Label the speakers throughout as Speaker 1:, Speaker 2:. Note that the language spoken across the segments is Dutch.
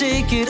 Speaker 1: take it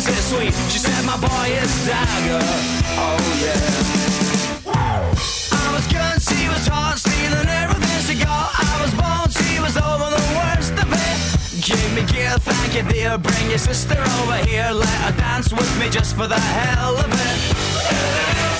Speaker 2: is it sweet? She said my boy is dagger. Oh yeah. I was guns, she was hot, stealing everything she got. I was born, she was over the worst of it. Give me gear, thank you dear. Bring your sister over here, let her dance with me just for the hell of it.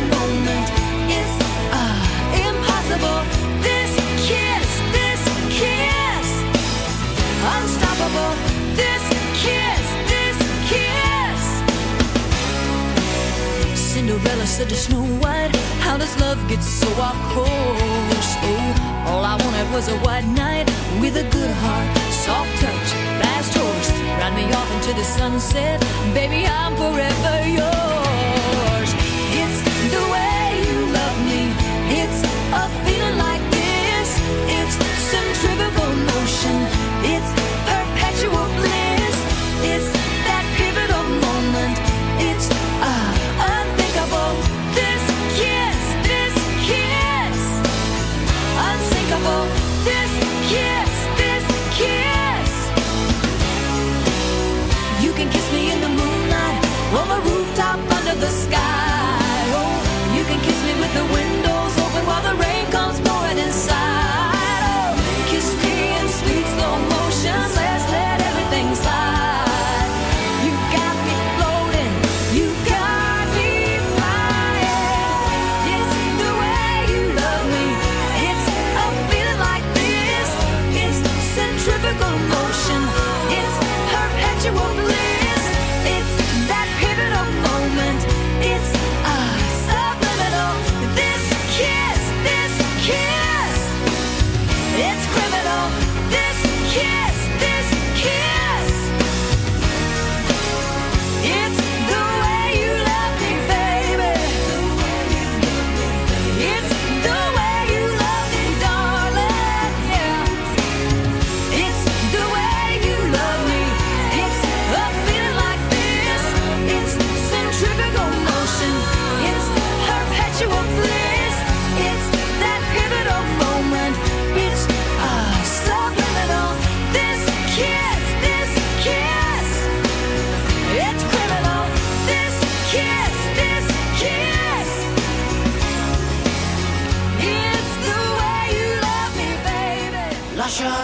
Speaker 3: Cinderella said to Snow White, How does love get so off? Oh, all I wanted was a white knight with a good heart, soft touch, fast horse. Ride me off into the sunset, baby, I'm forever yours.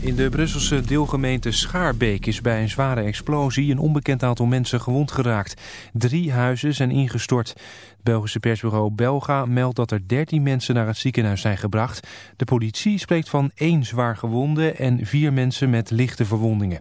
Speaker 4: In de Brusselse deelgemeente Schaarbeek is bij een zware explosie een onbekend aantal mensen gewond geraakt. Drie huizen zijn ingestort. Het Belgische persbureau Belga meldt dat er 13 mensen naar het ziekenhuis zijn gebracht. De politie spreekt van één zwaar gewonde en vier mensen met lichte verwondingen.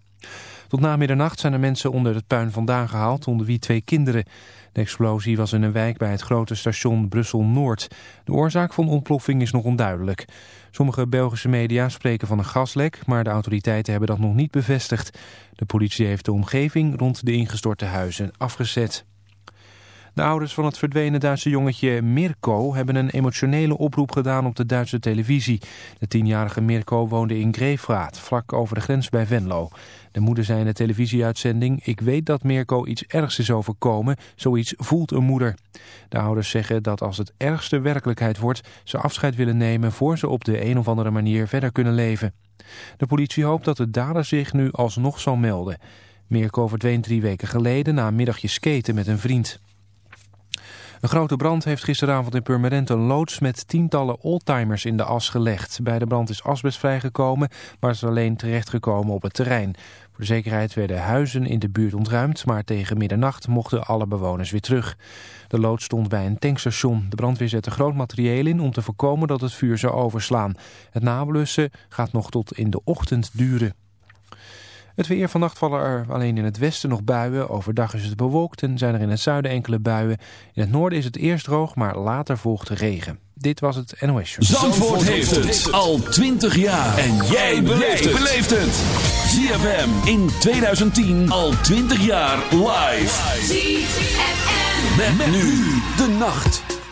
Speaker 4: Tot na middernacht zijn er mensen onder het puin vandaan gehaald, onder wie twee kinderen. De explosie was in een wijk bij het grote station Brussel-Noord. De oorzaak van de ontploffing is nog onduidelijk. Sommige Belgische media spreken van een gaslek, maar de autoriteiten hebben dat nog niet bevestigd. De politie heeft de omgeving rond de ingestorte huizen afgezet. De ouders van het verdwenen Duitse jongetje Mirko hebben een emotionele oproep gedaan op de Duitse televisie. De tienjarige Mirko woonde in Greefraat, vlak over de grens bij Venlo. De moeder zei in de televisieuitzending, ik weet dat Mirko iets ergs is overkomen, zoiets voelt een moeder. De ouders zeggen dat als het ergste werkelijkheid wordt, ze afscheid willen nemen voor ze op de een of andere manier verder kunnen leven. De politie hoopt dat de dader zich nu alsnog zal melden. Mirko verdween drie weken geleden na een middagje skaten met een vriend. Een grote brand heeft gisteravond in Purmerend een loods met tientallen oldtimers in de as gelegd. Bij de brand is asbest vrijgekomen, maar is alleen terechtgekomen op het terrein. Voor de zekerheid werden huizen in de buurt ontruimd, maar tegen middernacht mochten alle bewoners weer terug. De loods stond bij een tankstation. De brandweer zette groot materieel in om te voorkomen dat het vuur zou overslaan. Het nablussen gaat nog tot in de ochtend duren. Het weer vannacht vallen er alleen in het westen nog buien. Overdag is het bewolkt en zijn er in het zuiden enkele buien. In het noorden is het eerst droog, maar later volgt regen. Dit was het NOS Show.
Speaker 5: Zandvoort heeft het al 20 jaar. En jij beleeft het. ZFM in 2010 al 20 jaar live.
Speaker 6: ZFM.
Speaker 5: Met nu de nacht.